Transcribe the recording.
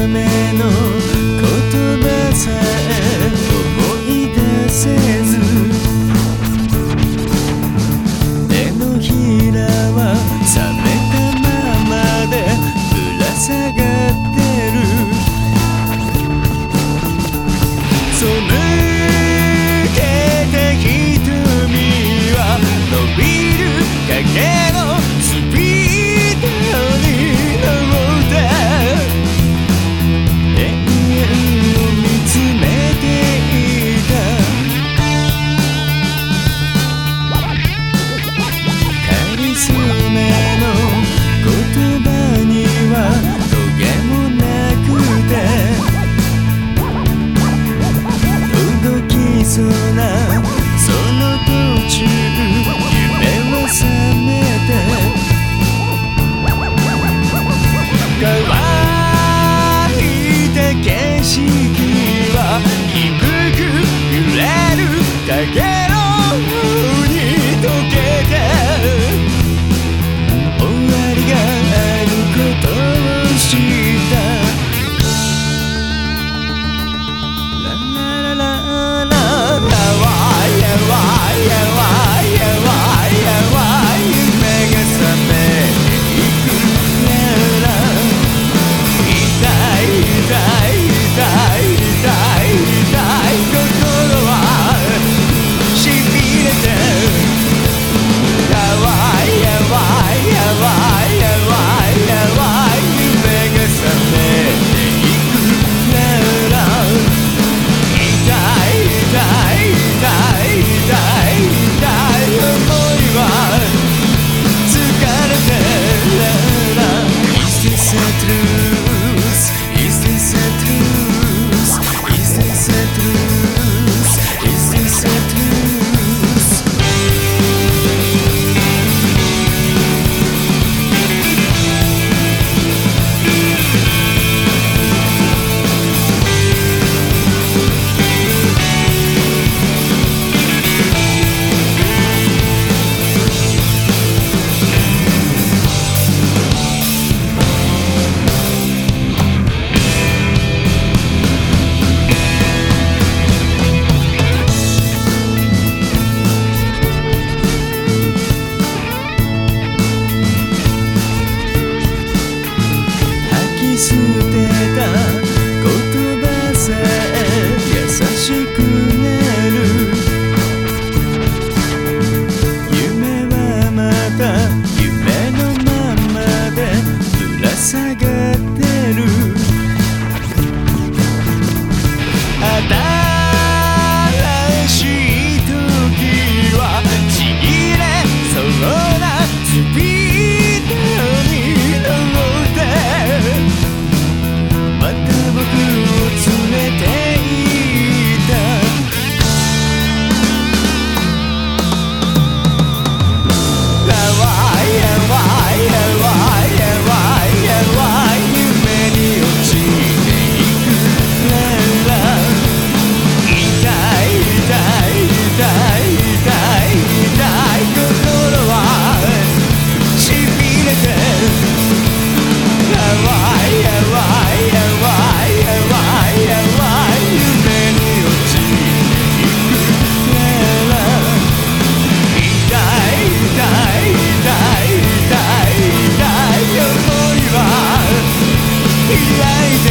夢の開いて